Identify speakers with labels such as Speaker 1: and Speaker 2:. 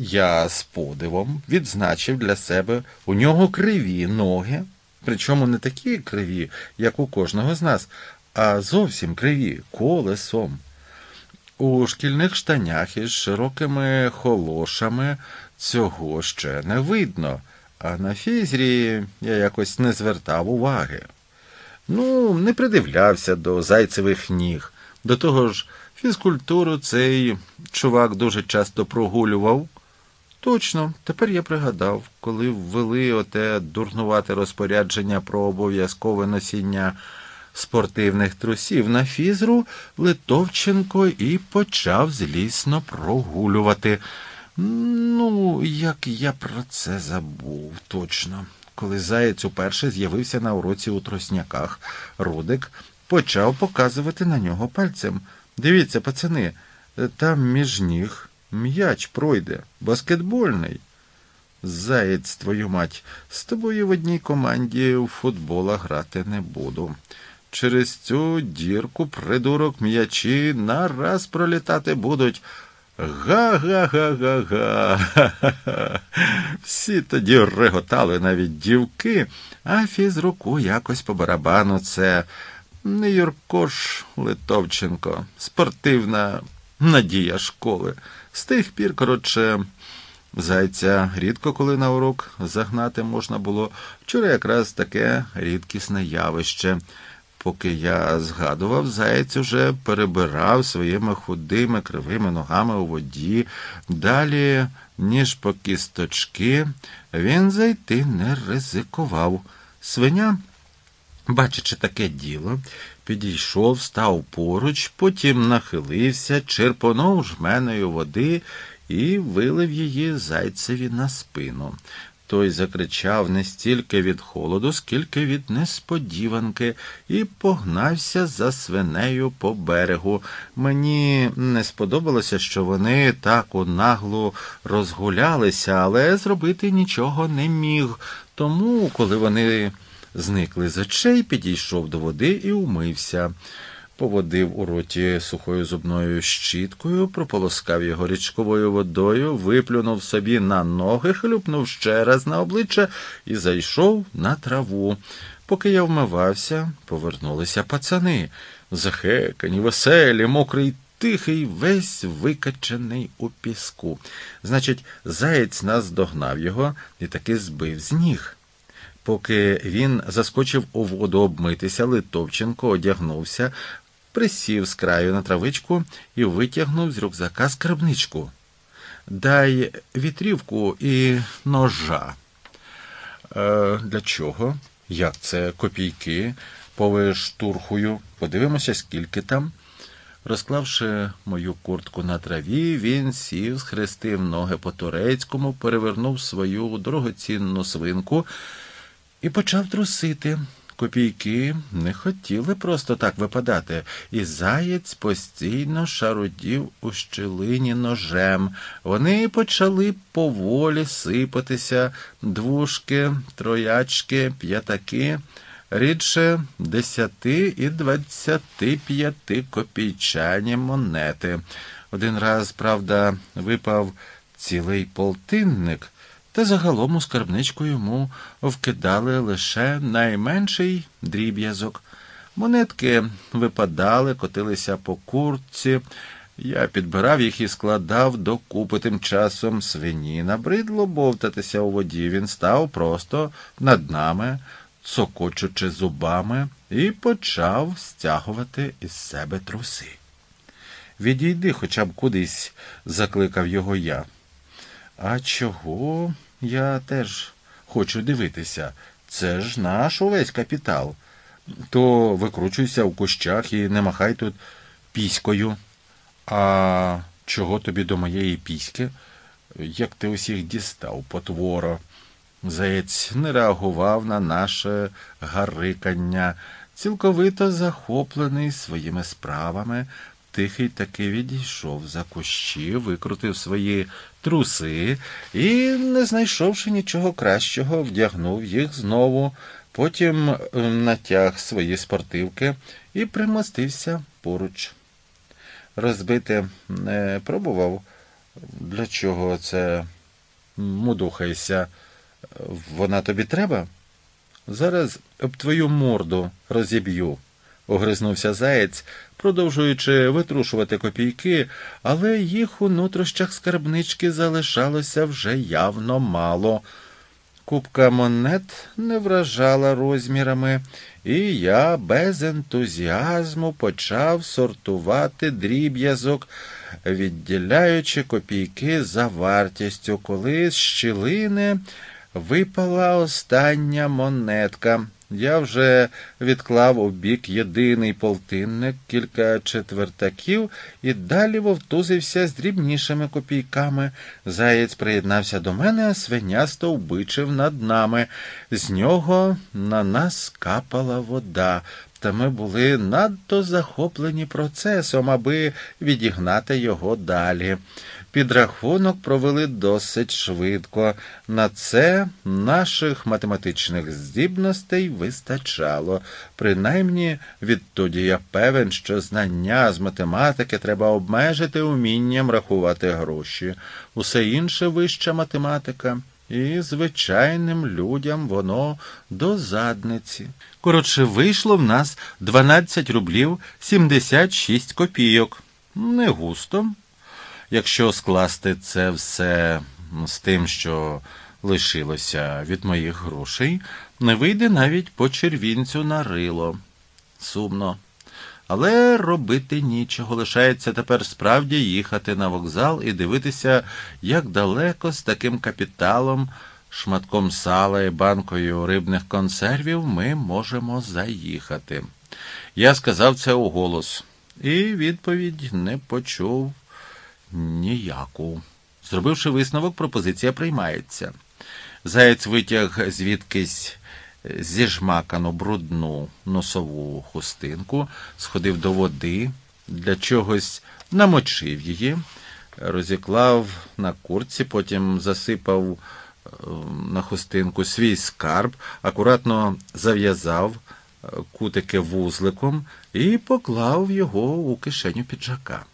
Speaker 1: Я з подивом відзначив для себе у нього криві ноги, причому не такі криві, як у кожного з нас, а зовсім криві колесом. У шкільних штанях із широкими холошами цього ще не видно, а на фізрі я якось не звертав уваги. Ну, не придивлявся до зайцевих ніг. До того ж, фізкультуру цей чувак дуже часто прогулював. Точно, тепер я пригадав, коли ввели оте дурнувате розпорядження про обов'язкове носіння спортивних трусів на фізру, Литовченко і почав злісно прогулювати. Ну, як я про це забув, точно. Коли заєць уперше з'явився на уроці у тросняках, Рудик почав показувати на нього пальцем. Дивіться, пацани, там між ніг м'яч пройде, баскетбольний. Заєць, твою мать, з тобою в одній команді у футбола грати не буду. Через цю дірку придурок м'ячі нараз пролітати будуть. Га-га-га-га-га. Всі тоді реготали навіть дівки, а фізруку якось по барабану це не Юркош Литовченко, спортивна надія школи. З тих пір, коротше, зайця рідко коли на урок загнати можна було. Вчора якраз таке рідкісне явище. Поки я згадував, заєць уже перебирав своїми худими кривими ногами у воді. Далі, ніж по кісточки, він зайти не ризикував. Свиня, бачачи таке діло, підійшов, став поруч, потім нахилився, черпонув жменою води і вилив її зайцеві на спину. Той закричав не стільки від холоду, скільки від несподіванки, і погнався за свинею по берегу. Мені не сподобалося, що вони так у наглу розгулялися, але зробити нічого не міг. Тому, коли вони зникли з очей, підійшов до води і умився поводив у роті сухою зубною щіткою, прополоскав його річковою водою, виплюнув собі на ноги, хлюпнув ще раз на обличчя і зайшов на траву. Поки я вмивався, повернулися пацани, захекані, веселі, мокрий. Тихий, весь викачений у піску. Значить, заєць нас догнав його і таки збив з ніг. Поки він заскочив у воду обмитися, Литовченко одягнувся, присів з краю на травичку і витягнув з рюкзака скарбничку. Дай вітрівку і ножа. Е, Для чого? Як це копійки? Повиштурхую. Подивимося, скільки там. Розклавши мою куртку на траві, він сів, схрестив ноги по турецькому, перевернув свою дорогоцінну свинку і почав трусити. Копійки не хотіли просто так випадати, і заєць постійно шарудів у щілині ножем. Вони почали поволі сипатися двушки, троячки, п'ятаки, рідше десяти і двадцяти п'яти копійчані монети. Один раз, правда, випав цілий полтинник. Та загалом у скарбничку йому вкидали лише найменший дріб'язок. Монетки випадали, котилися по куртці. Я підбирав їх і складав докупи тим часом свині. Набридло бовтатися у воді. Він став просто над нами, цокочучи зубами, і почав стягувати із себе труси. Відійди хоча б кудись, закликав його я. А чого я теж хочу дивитися? Це ж наш увесь капітал. То викручуйся в кущах і не махай тут піською. А чого тобі до моєї піськи? Як ти усіх дістав, потворо? Заєць не реагував на наше гарикання, цілковито захоплений своїми справами, Тихий таки відійшов за кущі, викрутив свої труси і, не знайшовши нічого кращого, вдягнув їх знову, потім натяг свої спортивки і примостився поруч. Розбити не пробував Для чого це мудухаєшся? Вона тобі треба? Зараз об твою морду розіб'ю, огризнувся заєць, продовжуючи витрушувати копійки, але їх у нутрощах скарбнички залишалося вже явно мало. Купка монет не вражала розмірами, і я без ентузіазму почав сортувати дріб'язок, відділяючи копійки за вартістю, коли з щілини випала остання монетка. Я вже відклав у бік єдиний полтинник, кілька четвертаків і далі вовтузився з дрібнішими копійками. Заєць приєднався до мене, а свиня стовбичив над нами. З нього на нас капала вода. Та ми були надто захоплені процесом, аби відігнати його далі. Підрахунок провели досить швидко. На це наших математичних здібностей вистачало. Принаймні, відтоді я певен, що знання з математики треба обмежити умінням рахувати гроші. Усе інше вища математика. І звичайним людям воно до задниці. Коротше, вийшло в нас 12 рублів 76 копійок. Не густо. Якщо скласти це все з тим, що лишилося від моїх грошей, не вийде навіть по червінцю на рило. Сумно. Але робити нічого. Лишається тепер справді їхати на вокзал і дивитися, як далеко з таким капіталом, шматком сала і банкою рибних консервів ми можемо заїхати. Я сказав це у голос, і відповідь не почув ніяку. Зробивши висновок, пропозиція приймається. Заєць витяг звідкись зіжмакану брудну носову хустинку, сходив до води, для чогось намочив її, розіклав на курці, потім засипав е, на хустинку свій скарб, акуратно зав'язав е, кутики вузликом і поклав його у кишеню піджака.